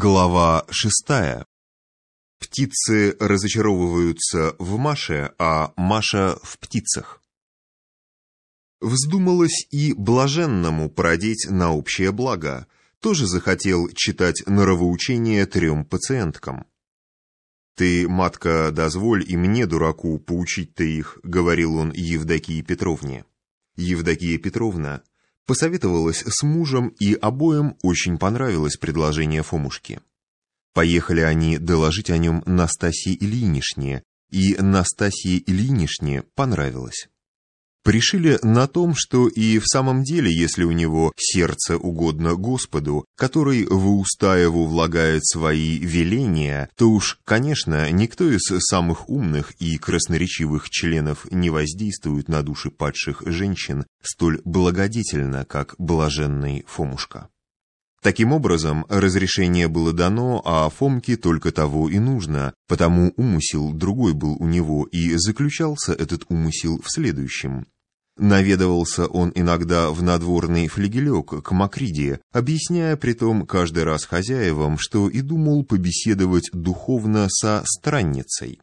Глава шестая. Птицы разочаровываются в Маше, а Маша в птицах. Вздумалось и блаженному породить на общее благо. Тоже захотел читать норовоучение трем пациенткам. «Ты, матка, дозволь и мне, дураку, поучить-то их», — говорил он Евдокии Петровне. Евдокия Петровна посоветовалась с мужем, и обоим очень понравилось предложение Фомушки. Поехали они доложить о нем Настасье Ильинишне, и Настасье Ильинишне понравилось. Пришили на том, что и в самом деле, если у него сердце угодно Господу, который в уста его влагает свои веления, то уж, конечно, никто из самых умных и красноречивых членов не воздействует на души падших женщин столь благодетельно, как блаженный Фомушка. Таким образом, разрешение было дано, а Фомке только того и нужно, потому умысел другой был у него, и заключался этот умысел в следующем. Наведывался он иногда в надворный флигелек к Макриде, объясняя притом каждый раз хозяевам, что и думал побеседовать духовно со странницей.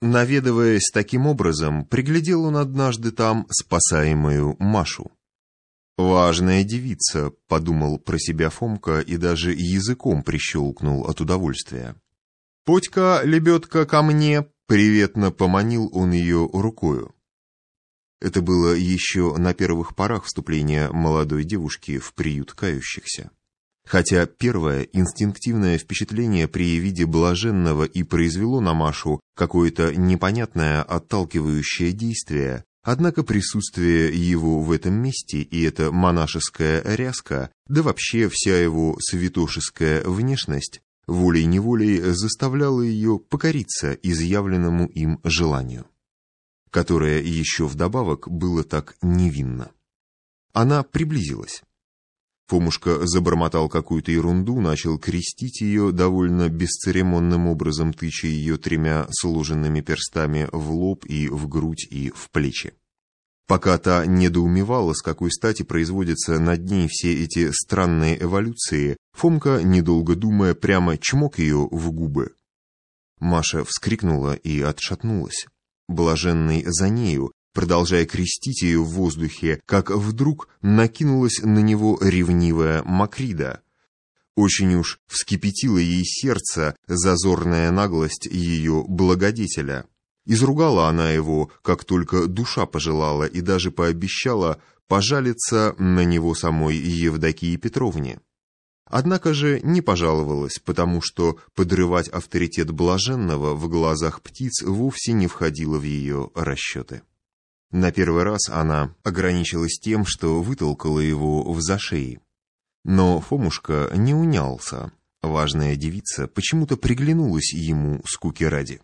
Наведываясь таким образом, приглядел он однажды там спасаемую Машу. «Важная девица», — подумал про себя Фомка и даже языком прищелкнул от удовольствия. «Подь-ка, лебедка, ко мне!» — приветно поманил он ее рукою. Это было еще на первых порах вступления молодой девушки в приют кающихся. Хотя первое инстинктивное впечатление при виде блаженного и произвело на Машу какое-то непонятное отталкивающее действие, однако присутствие его в этом месте и эта монашеская ряска, да вообще вся его святошеская внешность, волей-неволей заставляла ее покориться изъявленному им желанию которое еще вдобавок было так невинно. Она приблизилась. Фомушка забормотал какую-то ерунду, начал крестить ее довольно бесцеремонным образом, тыча ее тремя сложенными перстами в лоб и в грудь и в плечи. Пока та недоумевала, с какой стати производятся над ней все эти странные эволюции, Фомка, недолго думая, прямо чмок ее в губы. Маша вскрикнула и отшатнулась блаженный за нею, продолжая крестить ее в воздухе, как вдруг накинулась на него ревнивая Макрида. Очень уж вскипятила ей сердце зазорная наглость ее благодетеля. Изругала она его, как только душа пожелала, и даже пообещала пожалиться на него самой Евдокии Петровне. Однако же не пожаловалась, потому что подрывать авторитет блаженного в глазах птиц вовсе не входило в ее расчеты. На первый раз она ограничилась тем, что вытолкала его в зашеи. Но Фомушка не унялся. Важная девица почему-то приглянулась ему скуки ради.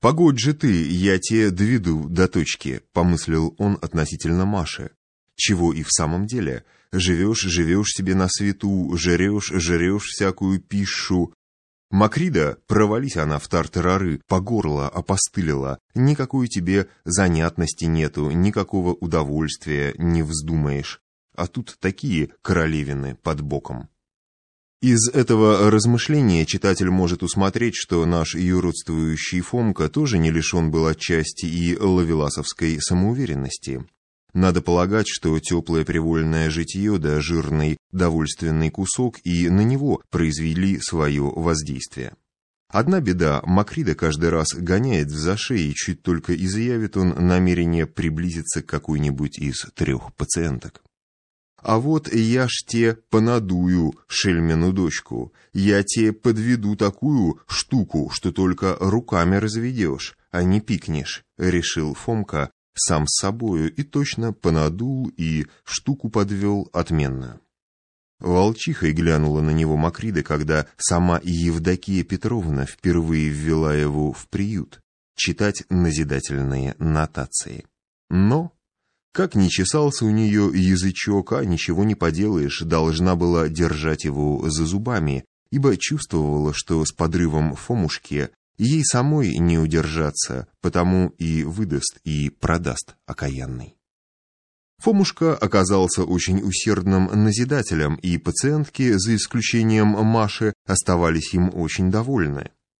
«Погодь же ты, я тебе доведу до точки», — помыслил он относительно Маши, чего и в самом деле — Живешь, живешь себе на свету, жрешь, жрешь всякую пищу. Макрида, провались она в тартарары, по горло опостылила. Никакой тебе занятности нету, никакого удовольствия не вздумаешь. А тут такие королевины под боком. Из этого размышления читатель может усмотреть, что наш юродствующий Фомка тоже не лишен был отчасти и лавеласовской самоуверенности. Надо полагать, что теплое привольное житье да жирный довольственный кусок и на него произвели свое воздействие. Одна беда, Макрида каждый раз гоняет за шеей, чуть только изъявит он намерение приблизиться к какой-нибудь из трех пациенток. А вот я ж те понадую, шельмену дочку, я те подведу такую штуку, что только руками разведешь, а не пикнешь, решил Фомка, сам с собою и точно понадул и штуку подвел отменно. Волчихой глянула на него Макрида, когда сама Евдокия Петровна впервые ввела его в приют, читать назидательные нотации. Но, как ни чесался у нее язычок, а ничего не поделаешь, должна была держать его за зубами, ибо чувствовала, что с подрывом Фомушки Ей самой не удержаться, потому и выдаст, и продаст окаянный. Фомушка оказался очень усердным назидателем, и пациентки, за исключением Маши, оставались им очень довольны.